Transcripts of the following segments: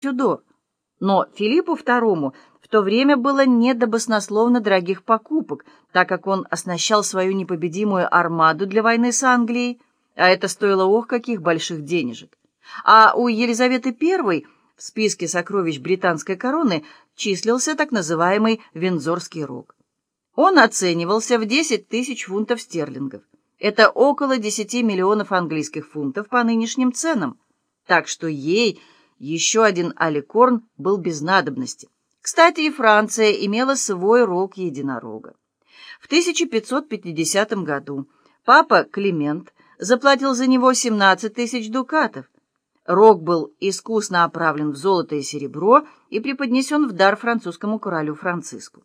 Тюдор. Но Филиппу II в то время было не до баснословно дорогих покупок, так как он оснащал свою непобедимую армаду для войны с Англией, а это стоило ох каких больших денежек. А у Елизаветы I в списке сокровищ британской короны числился так называемый Виндзорский рог. Он оценивался в 10 тысяч фунтов стерлингов. Это около 10 миллионов английских фунтов по нынешним ценам. Так что ей еще один аликорн был без надобности. Кстати, и Франция имела свой рог единорога. В 1550 году папа Климент заплатил за него 17 тысяч дукатов. Рог был искусно оправлен в золото и серебро и преподнесен в дар французскому королю Франциску.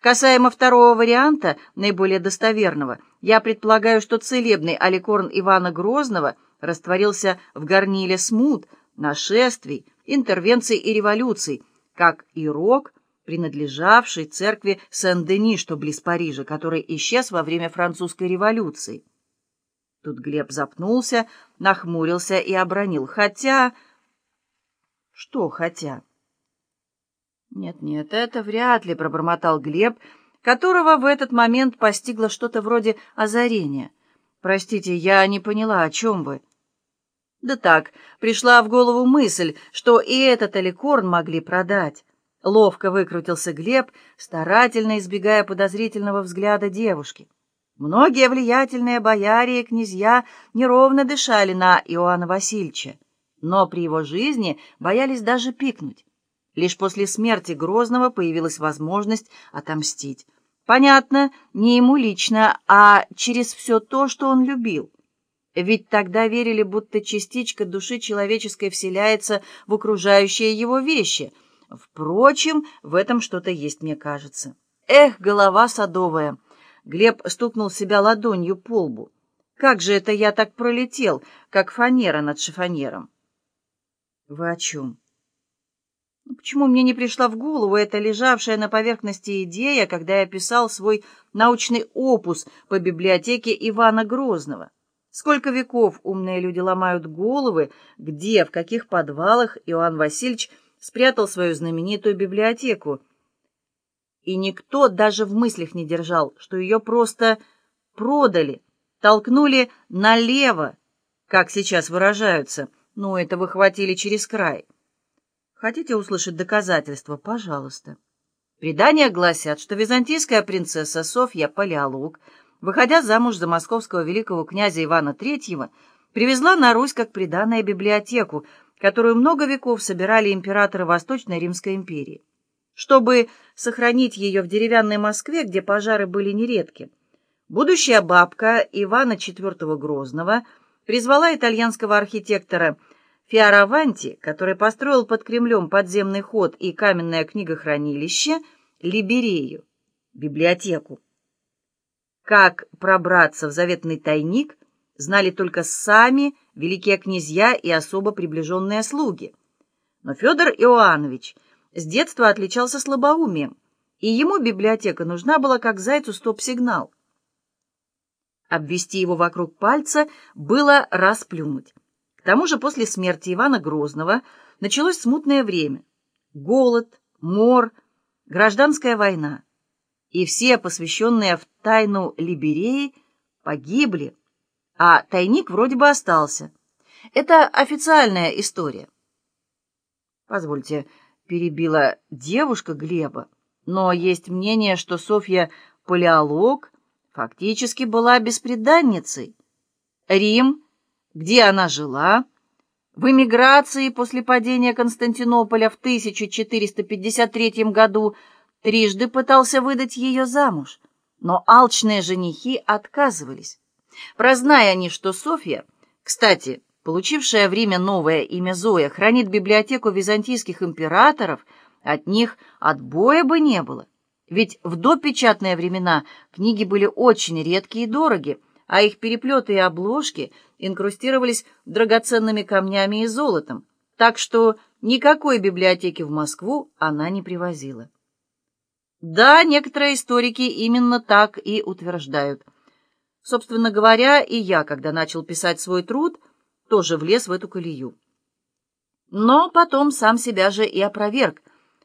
Касаемо второго варианта, наиболее достоверного, я предполагаю, что целебный аликорн Ивана Грозного растворился в горниле смут, нашествий, интервенций и революций, как и рог, принадлежавший церкви Сен-Дени, что близ Парижа, который исчез во время французской революции. Тут Глеб запнулся, нахмурился и обронил. Хотя... Что хотя? «Нет-нет, это вряд ли», — пробормотал Глеб, которого в этот момент постигло что-то вроде озарения. «Простите, я не поняла, о чем вы?» «Да так, пришла в голову мысль, что и этот аликорн могли продать». Ловко выкрутился Глеб, старательно избегая подозрительного взгляда девушки. Многие влиятельные бояре и князья неровно дышали на Иоанна Васильевича, но при его жизни боялись даже пикнуть. Лишь после смерти Грозного появилась возможность отомстить. Понятно, не ему лично, а через все то, что он любил. Ведь тогда верили, будто частичка души человеческой вселяется в окружающие его вещи. Впрочем, в этом что-то есть, мне кажется. Эх, голова садовая! Глеб стукнул себя ладонью по лбу. Как же это я так пролетел, как фанера над шифонером? Вы о чем? Ну, почему мне не пришла в голову эта лежавшая на поверхности идея, когда я писал свой научный опус по библиотеке Ивана Грозного? Сколько веков умные люди ломают головы, где, в каких подвалах Иоанн Васильевич спрятал свою знаменитую библиотеку. И никто даже в мыслях не держал, что ее просто продали, толкнули налево, как сейчас выражаются. Ну, это выхватили через край. Хотите услышать доказательства? Пожалуйста. Предания гласят, что византийская принцесса Софья Палеолог, выходя замуж за московского великого князя Ивана III, привезла на Русь как приданное библиотеку, которую много веков собирали императоры Восточной Римской империи. Чтобы сохранить ее в деревянной Москве, где пожары были нередки, будущая бабка Ивана IV Грозного призвала итальянского архитектора Фиараванти, который построил под Кремлем подземный ход и каменное книгохранилище, Либерею, библиотеку. Как пробраться в заветный тайник, знали только сами великие князья и особо приближенные слуги. Но Федор Иоаннович с детства отличался слабоумием, и ему библиотека нужна была как зайцу стоп-сигнал. Обвести его вокруг пальца было расплюнуть тому же после смерти Ивана Грозного началось смутное время. Голод, мор, гражданская война. И все, посвященные в тайну Либереи, погибли, а тайник вроде бы остался. Это официальная история. Позвольте, перебила девушка Глеба, но есть мнение, что Софья Палеолог фактически была беспреданницей. Рим — где она жила, в эмиграции после падения Константинополя в 1453 году трижды пытался выдать ее замуж, но алчные женихи отказывались. Прозная они, что Софья, кстати, получившая в Риме новое имя Зоя, хранит библиотеку византийских императоров, от них отбоя бы не было. Ведь в допечатные времена книги были очень редкие и дороги, а их переплеты и обложки инкрустировались драгоценными камнями и золотом, так что никакой библиотеки в Москву она не привозила. Да, некоторые историки именно так и утверждают. Собственно говоря, и я, когда начал писать свой труд, тоже влез в эту колею. Но потом сам себя же и опроверг,